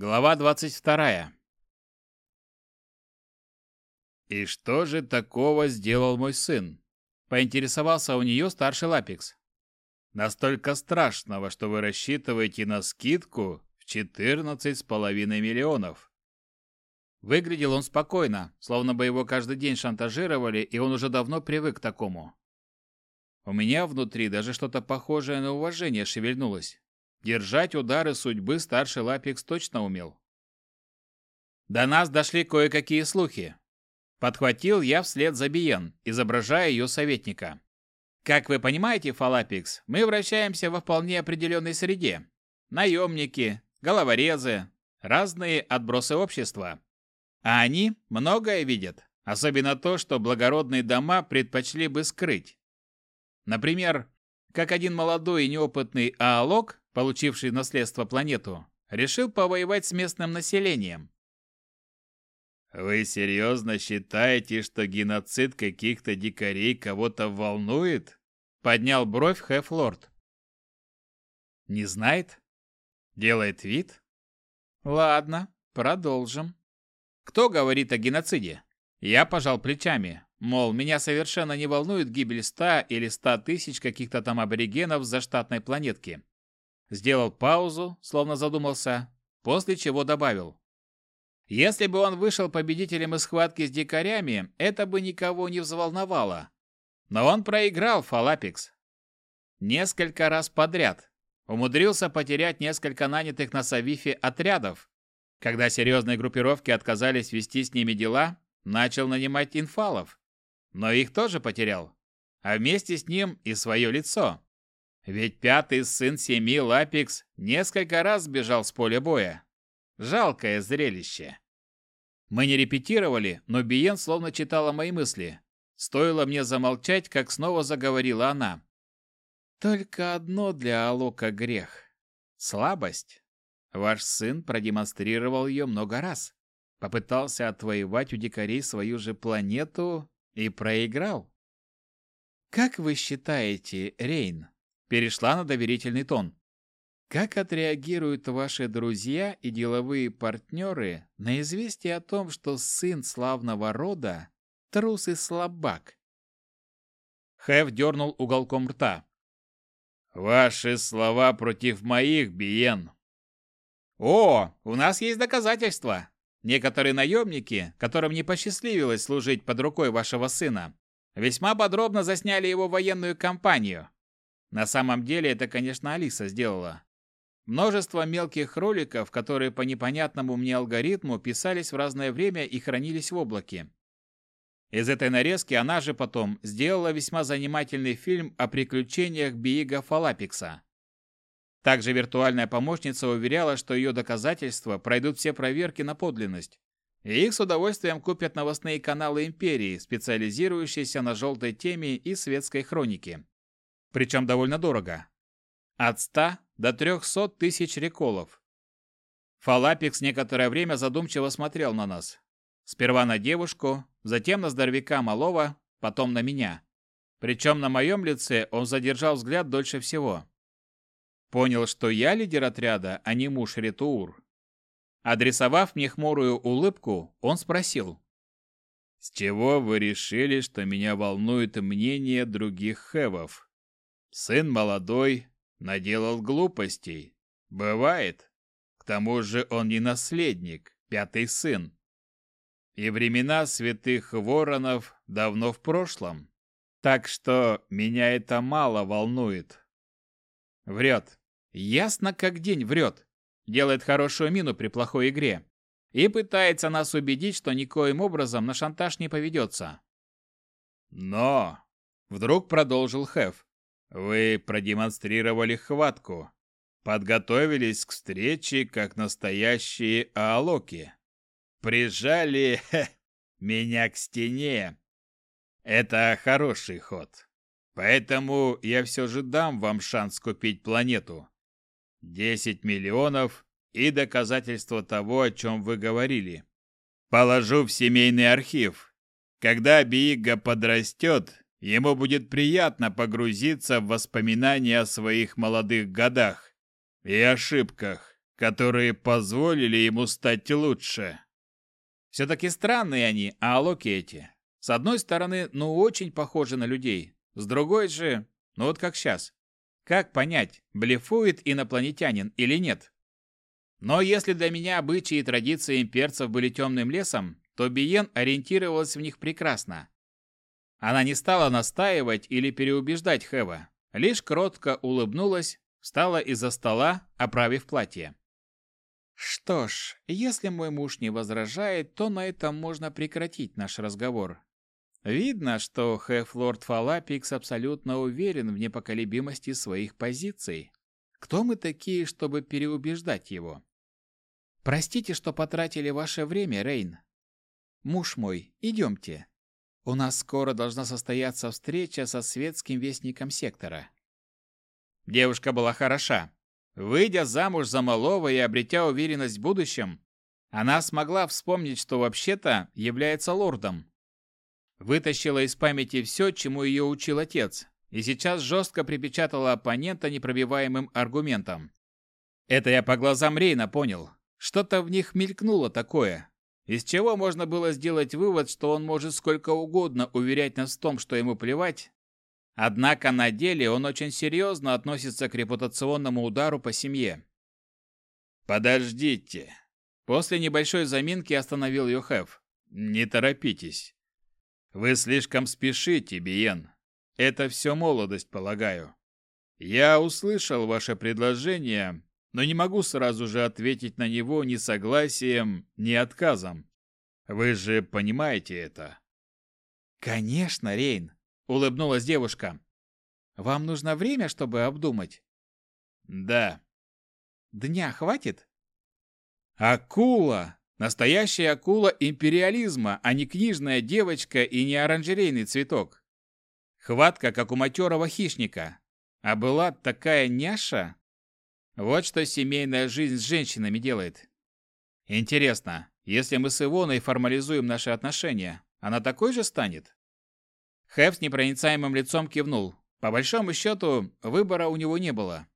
Глава 22. «И что же такого сделал мой сын?» – поинтересовался у нее старший Лапикс. «Настолько страшного, что вы рассчитываете на скидку в четырнадцать с половиной миллионов». Выглядел он спокойно, словно бы его каждый день шантажировали, и он уже давно привык к такому. У меня внутри даже что-то похожее на уважение шевельнулось. Держать удары судьбы старший Лапикс точно умел. До нас дошли кое-какие слухи. Подхватил я вслед за Биен, изображая ее советника. Как вы понимаете, Фалапикс, мы вращаемся во вполне определенной среде. Наемники, головорезы, разные отбросы общества. А они многое видят, особенно то, что благородные дома предпочли бы скрыть. Например, как один молодой и неопытный аалог получивший наследство планету, решил повоевать с местным населением. Вы серьезно считаете, что геноцид каких-то дикарей кого-то волнует? Поднял бровь Хефлорд. Не знает? Делает вид? Ладно, продолжим. Кто говорит о геноциде? Я пожал плечами, мол, меня совершенно не волнует гибель ста или ста тысяч каких-то там аборигенов за штатной планетки. Сделал паузу, словно задумался, после чего добавил. Если бы он вышел победителем из схватки с дикарями, это бы никого не взволновало. Но он проиграл Фалапикс. Несколько раз подряд. Умудрился потерять несколько нанятых на Савифе отрядов. Когда серьезные группировки отказались вести с ними дела, начал нанимать инфалов. Но их тоже потерял. А вместе с ним и свое лицо. Ведь пятый сын семьи Лапикс несколько раз сбежал с поля боя. Жалкое зрелище. Мы не репетировали, но Биен словно читала мои мысли. Стоило мне замолчать, как снова заговорила она. Только одно для Алока грех. Слабость. Ваш сын продемонстрировал ее много раз. Попытался отвоевать у дикарей свою же планету и проиграл. Как вы считаете, Рейн, перешла на доверительный тон. Как отреагируют ваши друзья и деловые партнеры на известие о том, что сын славного рода – трус и слабак? Хэв дернул уголком рта. «Ваши слова против моих, Биен!» «О, у нас есть доказательства!» Некоторые наемники, которым не посчастливилось служить под рукой вашего сына, весьма подробно засняли его военную кампанию. На самом деле это, конечно, Алиса сделала. Множество мелких роликов, которые по непонятному мне алгоритму писались в разное время и хранились в облаке. Из этой нарезки она же потом сделала весьма занимательный фильм о приключениях Биига Фалапикса. Также виртуальная помощница уверяла, что ее доказательства пройдут все проверки на подлинность. И их с удовольствием купят новостные каналы Империи, специализирующиеся на желтой теме и светской хронике причем довольно дорого. От 100 до 300 тысяч реколов. Фалапикс некоторое время задумчиво смотрел на нас. Сперва на девушку, затем на здоровяка малого, потом на меня. Причем на моем лице он задержал взгляд дольше всего. Понял, что я лидер отряда, а не муж Ритуур. Адресовав мне хмурую улыбку, он спросил. «С чего вы решили, что меня волнует мнение других хевов?» Сын молодой, наделал глупостей. Бывает. К тому же он не наследник, пятый сын. И времена святых воронов давно в прошлом. Так что меня это мало волнует. Врет. Ясно как день врет. Делает хорошую мину при плохой игре. И пытается нас убедить, что никоим образом на шантаж не поведется. Но, вдруг продолжил Хеф, вы продемонстрировали хватку. Подготовились к встрече, как настоящие аалоки. Прижали хе, меня к стене. Это хороший ход. Поэтому я все же дам вам шанс купить планету. Десять миллионов и доказательство того, о чем вы говорили. Положу в семейный архив. Когда Биига подрастет, Ему будет приятно погрузиться в воспоминания о своих молодых годах и ошибках, которые позволили ему стать лучше. Все-таки странные они, аалоки эти. С одной стороны, ну очень похожи на людей. С другой же, ну вот как сейчас. Как понять, блефует инопланетянин или нет? Но если для меня обычаи и традиции имперцев были темным лесом, то Биен ориентировалась в них прекрасно. Она не стала настаивать или переубеждать Хэва, лишь кротко улыбнулась, встала из-за стола, оправив платье. Что ж, если мой муж не возражает, то на этом можно прекратить наш разговор. Видно, что Хэфлорд Фалапикс абсолютно уверен в непоколебимости своих позиций. Кто мы такие, чтобы переубеждать его? Простите, что потратили ваше время, Рейн. Муж мой, идемте. У нас скоро должна состояться встреча со светским вестником сектора. Девушка была хороша. Выйдя замуж за малого и обретя уверенность в будущем, она смогла вспомнить, что вообще-то является лордом. Вытащила из памяти все, чему ее учил отец, и сейчас жестко припечатала оппонента непробиваемым аргументом. Это я по глазам Рейна понял. Что-то в них мелькнуло такое, из чего можно было сделать вывод, что он может сколько угодно уверять нас в том, что ему плевать, однако на деле он очень серьезно относится к репутационному удару по семье. «Подождите!» После небольшой заминки остановил Йохеф. «Не торопитесь. Вы слишком спешите, Биен. Это все молодость, полагаю. Я услышал ваше предложение, но не могу сразу же ответить на него ни согласием, ни отказом. Вы же понимаете это? Конечно, Рейн, улыбнулась девушка. Вам нужно время, чтобы обдумать? Да. Дня хватит? Акула! Настоящая акула империализма, а не книжная девочка и не оранжерейный цветок. Хватка, как у матерого хищника. А была такая няша, вот что семейная жизнь с женщинами делает. Интересно, если мы с Ивоной формализуем наши отношения, она такой же станет? Хэв с непроницаемым лицом кивнул. По большому счету, выбора у него не было.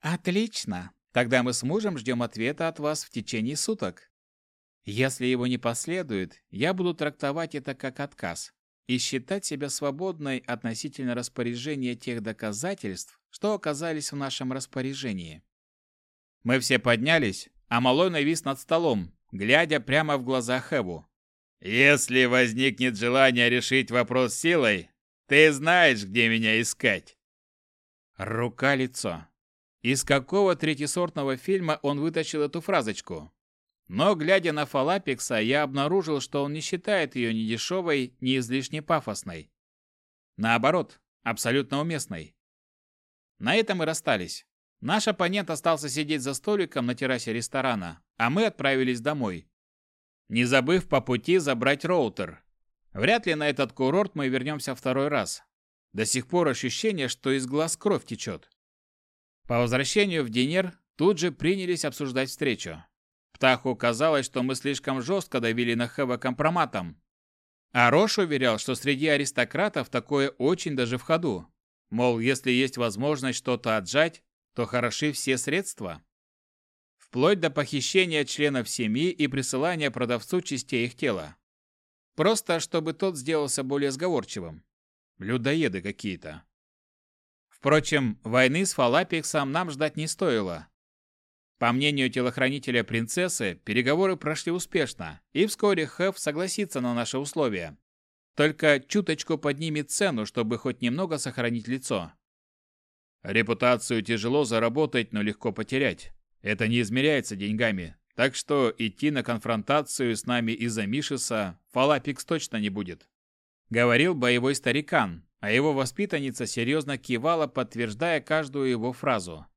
Отлично. Тогда мы с мужем ждем ответа от вас в течение суток. Если его не последует, я буду трактовать это как отказ и считать себя свободной относительно распоряжения тех доказательств, что оказались в нашем распоряжении. Мы все поднялись, а Малой навис над столом, глядя прямо в глаза Хэву. «Если возникнет желание решить вопрос силой, ты знаешь, где меня искать». Рука-лицо. Из какого третьесортного фильма он вытащил эту фразочку? Но, глядя на Фалапикса, я обнаружил, что он не считает ее ни дешевой, ни излишне пафосной. Наоборот, абсолютно уместной. На этом и расстались. Наш оппонент остался сидеть за столиком на террасе ресторана, а мы отправились домой. Не забыв по пути забрать роутер. Вряд ли на этот курорт мы вернемся второй раз. До сих пор ощущение, что из глаз кровь течет. По возвращению в Динер тут же принялись обсуждать встречу. Птаху казалось, что мы слишком жестко давили на Хэва компроматом. А Рош уверял, что среди аристократов такое очень даже в ходу. Мол, если есть возможность что-то отжать, то хороши все средства. Вплоть до похищения членов семьи и присылания продавцу частей их тела. Просто чтобы тот сделался более сговорчивым. Людоеды какие-то. Впрочем, войны с Фалапиксом нам ждать не стоило. По мнению телохранителя принцессы, переговоры прошли успешно, и вскоре Хэв согласится на наши условия. Только чуточку поднимет цену, чтобы хоть немного сохранить лицо. Репутацию тяжело заработать, но легко потерять. Это не измеряется деньгами. Так что идти на конфронтацию с нами из-за Мишиса Фалапикс точно не будет. Говорил боевой старикан, а его воспитанница серьезно кивала, подтверждая каждую его фразу.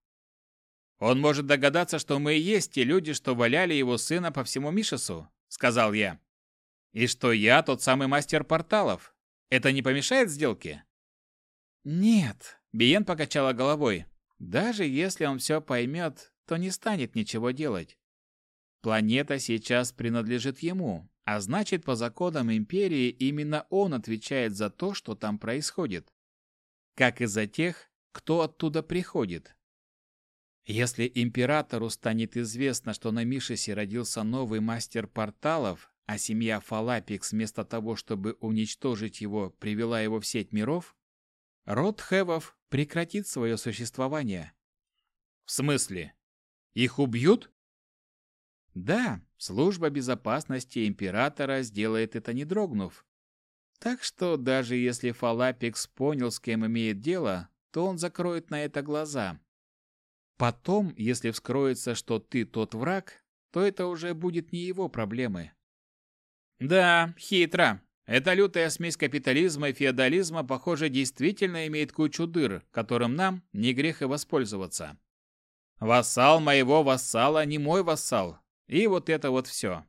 Он может догадаться, что мы и есть те люди, что валяли его сына по всему Мишесу, сказал я. И что я тот самый мастер порталов. Это не помешает сделке? Нет, Биен покачала головой. Даже если он все поймет, то не станет ничего делать. Планета сейчас принадлежит ему, а значит, по законам Империи именно он отвечает за то, что там происходит. Как и за тех, кто оттуда приходит. Если императору станет известно, что на Мишесе родился новый мастер порталов, а семья Фалапикс вместо того, чтобы уничтожить его, привела его в сеть миров, род Хевов прекратит свое существование. В смысле? Их убьют? Да, служба безопасности императора сделает это не дрогнув. Так что даже если Фалапикс понял, с кем имеет дело, то он закроет на это глаза. Потом, если вскроется, что ты тот враг, то это уже будет не его проблемы. Да, хитро. Эта лютая смесь капитализма и феодализма, похоже, действительно имеет кучу дыр, которым нам не грех и воспользоваться. Вассал моего вассала не мой вассал. И вот это вот все.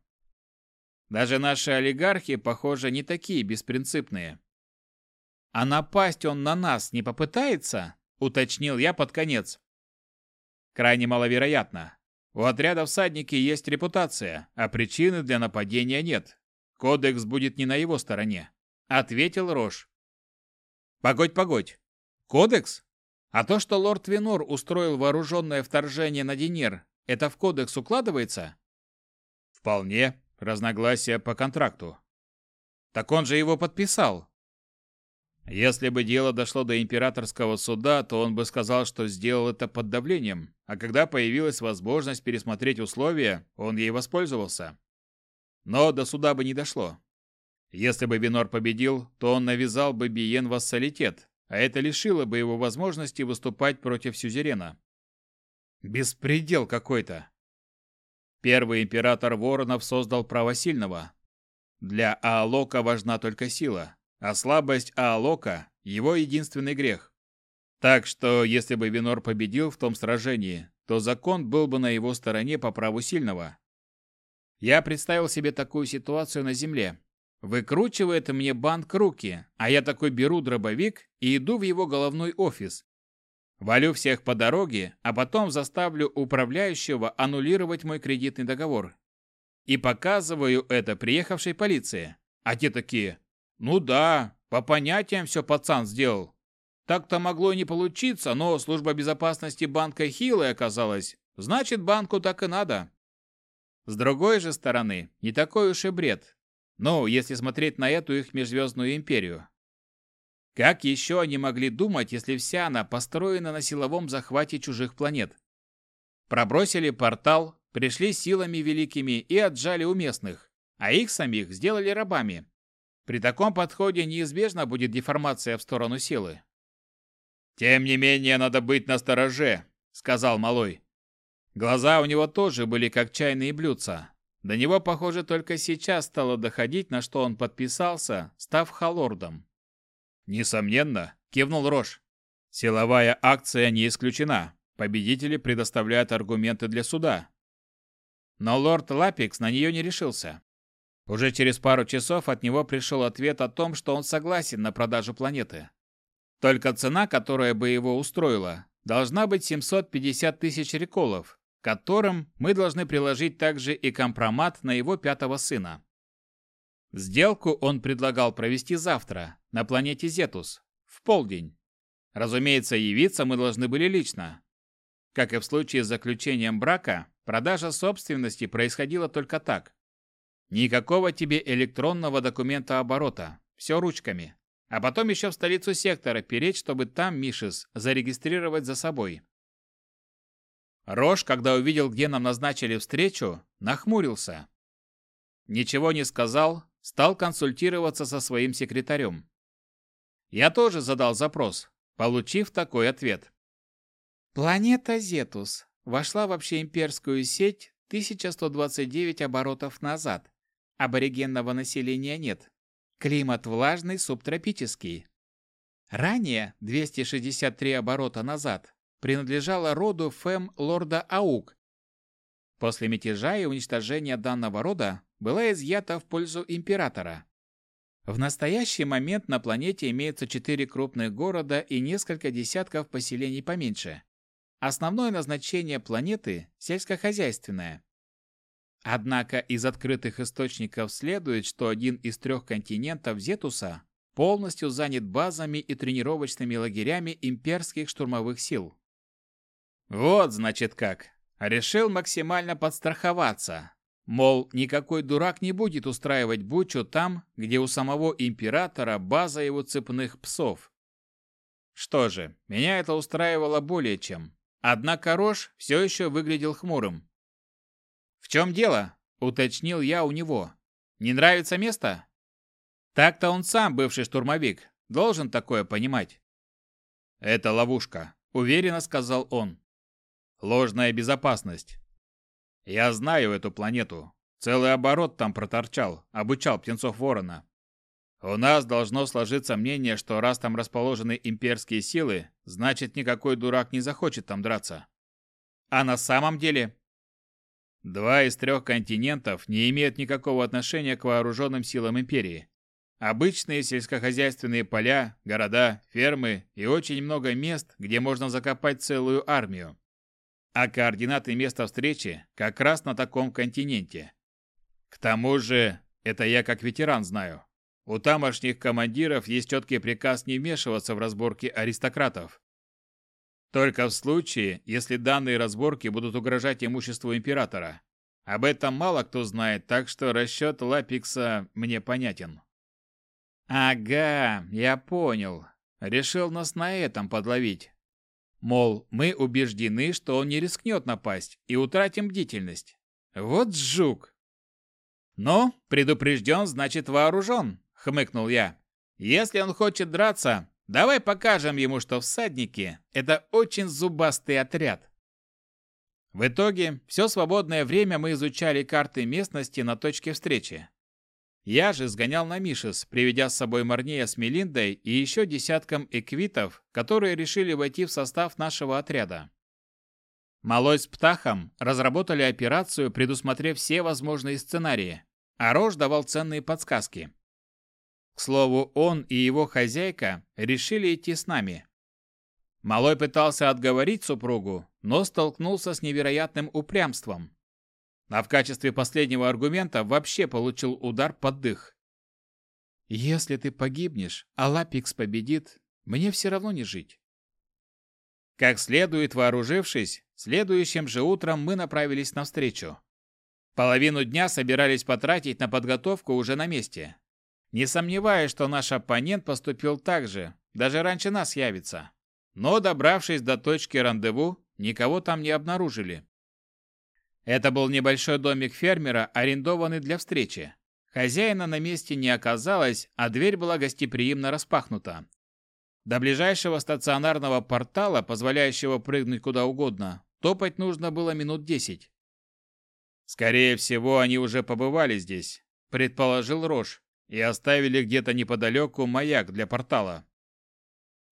Даже наши олигархи, похоже, не такие беспринципные. А напасть он на нас не попытается? Уточнил я под конец. Крайне маловероятно. У отряда всадники есть репутация, а причины для нападения нет. Кодекс будет не на его стороне, ответил Рош. Погодь, погодь. Кодекс? А то, что лорд Винор устроил вооруженное вторжение на Динер, это в кодекс укладывается? Вполне. Разногласия по контракту. Так он же его подписал. Если бы дело дошло до императорского суда, то он бы сказал, что сделал это под давлением, а когда появилась возможность пересмотреть условия, он ей воспользовался. Но до суда бы не дошло. Если бы Винор победил, то он навязал бы Биен вассалитет, а это лишило бы его возможности выступать против сюзерена. Беспредел какой-то. Первый император Воронов создал право сильного. Для Аалока важна только сила, а слабость Аалока – его единственный грех. Так что, если бы Винор победил в том сражении, то закон был бы на его стороне по праву сильного. Я представил себе такую ситуацию на земле. Выкручивает мне банк руки, а я такой беру дробовик и иду в его головной офис. Валю всех по дороге, а потом заставлю управляющего аннулировать мой кредитный договор. И показываю это приехавшей полиции. А те такие, ну да, по понятиям все пацан сделал. Так-то могло и не получиться, но служба безопасности банка хилая оказалась. Значит, банку так и надо. С другой же стороны, не такой уж и бред. Ну, если смотреть на эту их межзвездную империю. Как еще они могли думать, если вся она построена на силовом захвате чужих планет? Пробросили портал, пришли силами великими и отжали у местных, а их самих сделали рабами. При таком подходе неизбежно будет деформация в сторону силы. «Тем не менее, надо быть настороже», — сказал Малой. Глаза у него тоже были как чайные блюдца. До него, похоже, только сейчас стало доходить, на что он подписался, став халордом. «Несомненно», — кивнул Рош. «Силовая акция не исключена. Победители предоставляют аргументы для суда». Но лорд Лапикс на нее не решился. Уже через пару часов от него пришел ответ о том, что он согласен на продажу планеты. Только цена, которая бы его устроила, должна быть 750 тысяч реколов, которым мы должны приложить также и компромат на его пятого сына. Сделку он предлагал провести завтра на планете Зетус, в полдень. Разумеется, явиться мы должны были лично. Как и в случае с заключением брака, продажа собственности происходила только так. Никакого тебе электронного документа оборота, все ручками. А потом еще в столицу сектора переть, чтобы там Мишес зарегистрировать за собой. Рош, когда увидел, где нам назначили встречу, нахмурился. Ничего не сказал, стал консультироваться со своим секретарем. Я тоже задал запрос, получив такой ответ. Планета Зетус вошла в общеимперскую сеть 1129 оборотов назад. Аборигенного населения нет. Климат влажный, субтропический. Ранее, 263 оборота назад, принадлежала роду Фем лорда Аук. После мятежа и уничтожения данного рода была изъята в пользу императора. В настоящий момент на планете имеется четыре крупных города и несколько десятков поселений поменьше. Основное назначение планеты – сельскохозяйственное. Однако из открытых источников следует, что один из трех континентов Зетуса полностью занят базами и тренировочными лагерями имперских штурмовых сил. Вот, значит, как. Решил максимально подстраховаться. Мол, никакой дурак не будет устраивать бучу там, где у самого императора база его цепных псов. Что же, меня это устраивало более чем. Однако Рош все еще выглядел хмурым. «В чем дело?» – уточнил я у него. «Не нравится место?» Так-то он сам, бывший штурмовик, должен такое понимать. «Это ловушка», – уверенно сказал он. «Ложная безопасность. Я знаю эту планету. Целый оборот там проторчал, обучал птенцов ворона. У нас должно сложиться мнение, что раз там расположены имперские силы, значит никакой дурак не захочет там драться. А на самом деле? Два из трех континентов не имеют никакого отношения к вооруженным силам империи. Обычные сельскохозяйственные поля, города, фермы и очень много мест, где можно закопать целую армию. А координаты места встречи как раз на таком континенте. К тому же, это я как ветеран знаю. У тамошних командиров есть четкий приказ не вмешиваться в разборки аристократов. Только в случае, если данные разборки будут угрожать имуществу императора. Об этом мало кто знает, так что расчет Лапикса мне понятен. Ага, я понял. Решил нас на этом подловить. Мол, мы убеждены, что он не рискнет напасть, и утратим бдительность. Вот жук. Но предупрежден, значит вооружен хмыкнул я. Если он хочет драться, давай покажем ему, что всадники – это очень зубастый отряд. В итоге, все свободное время мы изучали карты местности на точке встречи. Я же сгонял на Мишес, приведя с собой Марнея с Мелиндой и еще десятком эквитов, которые решили войти в состав нашего отряда. Малой с Птахом разработали операцию, предусмотрев все возможные сценарии, а Рож давал ценные подсказки. К слову, он и его хозяйка решили идти с нами. Малой пытался отговорить супругу, но столкнулся с невероятным упрямством. А в качестве последнего аргумента вообще получил удар под дых. «Если ты погибнешь, а Лапикс победит, мне все равно не жить». Как следует вооружившись, следующим же утром мы направились навстречу. Половину дня собирались потратить на подготовку уже на месте. Не сомневаюсь, что наш оппонент поступил так же, даже раньше нас явится. Но, добравшись до точки рандеву, никого там не обнаружили. Это был небольшой домик фермера, арендованный для встречи. Хозяина на месте не оказалось, а дверь была гостеприимно распахнута. До ближайшего стационарного портала, позволяющего прыгнуть куда угодно, топать нужно было минут десять. Скорее всего, они уже побывали здесь, предположил Рош и оставили где-то неподалеку маяк для портала.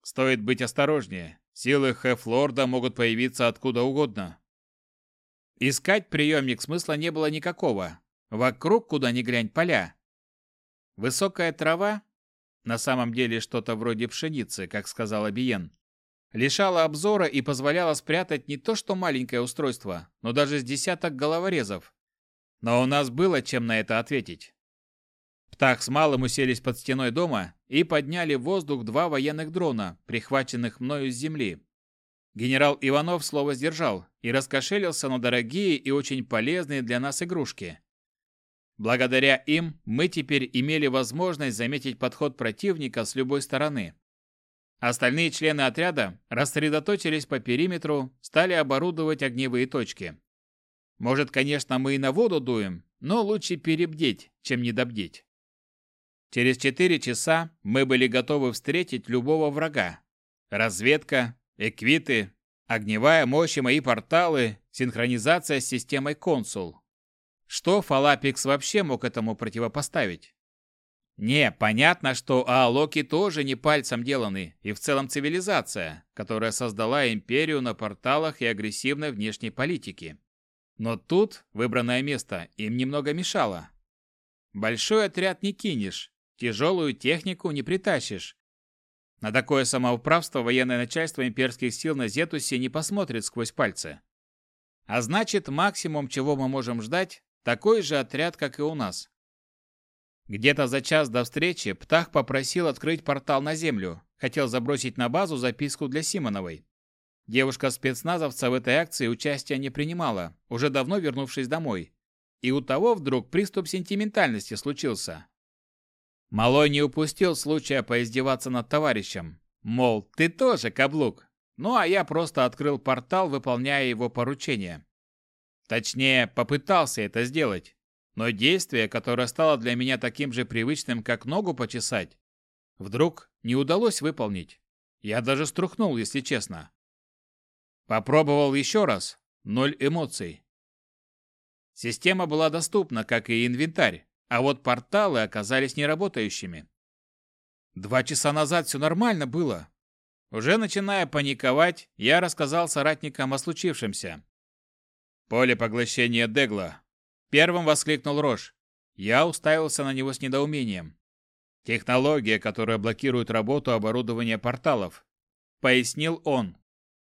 Стоит быть осторожнее. Силы Хефлорда могут появиться откуда угодно. Искать приемник смысла не было никакого. Вокруг, куда ни глянь, поля. Высокая трава, на самом деле что-то вроде пшеницы, как сказал Абиен, лишала обзора и позволяла спрятать не то что маленькое устройство, но даже с десяток головорезов. Но у нас было чем на это ответить. Птах с Малым уселись под стеной дома и подняли в воздух два военных дрона, прихваченных мною с земли. Генерал Иванов слово сдержал и раскошелился на дорогие и очень полезные для нас игрушки. Благодаря им мы теперь имели возможность заметить подход противника с любой стороны. Остальные члены отряда рассредоточились по периметру, стали оборудовать огневые точки. Может, конечно, мы и на воду дуем, но лучше перебдеть, чем недобдеть. Через четыре часа мы были готовы встретить любого врага. Разведка, эквиты, огневая мощь и мои порталы, синхронизация с системой консул. Что Фалапикс вообще мог этому противопоставить? Не, понятно, что Аалоки тоже не пальцем деланы, и в целом цивилизация, которая создала империю на порталах и агрессивной внешней политике. Но тут выбранное место им немного мешало. Большой отряд не кинешь, Тяжелую технику не притащишь. На такое самоуправство военное начальство имперских сил на Зетусе не посмотрит сквозь пальцы. А значит, максимум, чего мы можем ждать, такой же отряд, как и у нас. Где-то за час до встречи Птах попросил открыть портал на Землю, хотел забросить на базу записку для Симоновой. Девушка-спецназовца в этой акции участия не принимала, уже давно вернувшись домой. И у того вдруг приступ сентиментальности случился. Малой не упустил случая поиздеваться над товарищем. Мол, ты тоже каблук. Ну а я просто открыл портал, выполняя его поручение. Точнее, попытался это сделать. Но действие, которое стало для меня таким же привычным, как ногу почесать, вдруг не удалось выполнить. Я даже струхнул, если честно. Попробовал еще раз. Ноль эмоций. Система была доступна, как и инвентарь, а вот порталы оказались неработающими. Два часа назад все нормально было. Уже начиная паниковать, я рассказал соратникам о случившемся. Поле поглощения Дегла. Первым воскликнул Рош. Я уставился на него с недоумением. Технология, которая блокирует работу оборудования порталов. Пояснил он.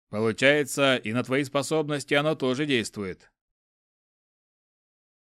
Получается, и на твои способности оно тоже действует.